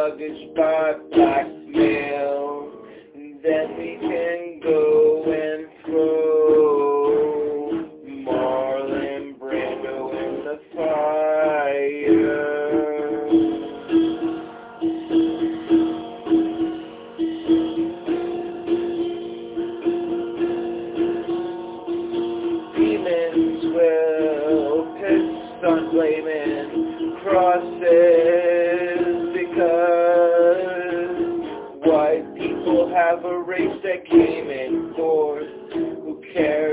luggage by blackmail. Then we can go and throw Marlon Brando in the fire. Demons will piss on blaming crosses because white people have a race that came in fourth. Who cares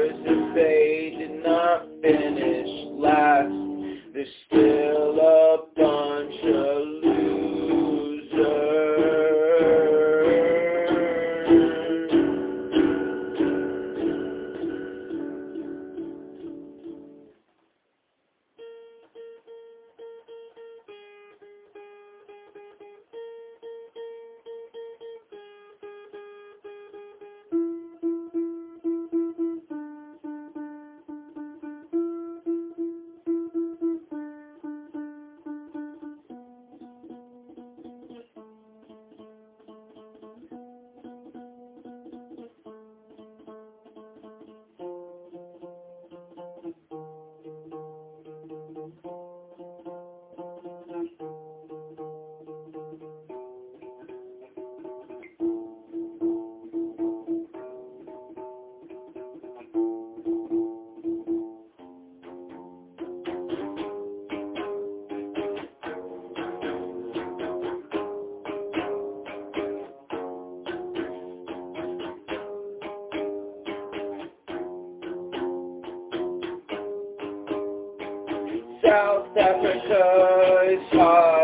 South Africa is hog's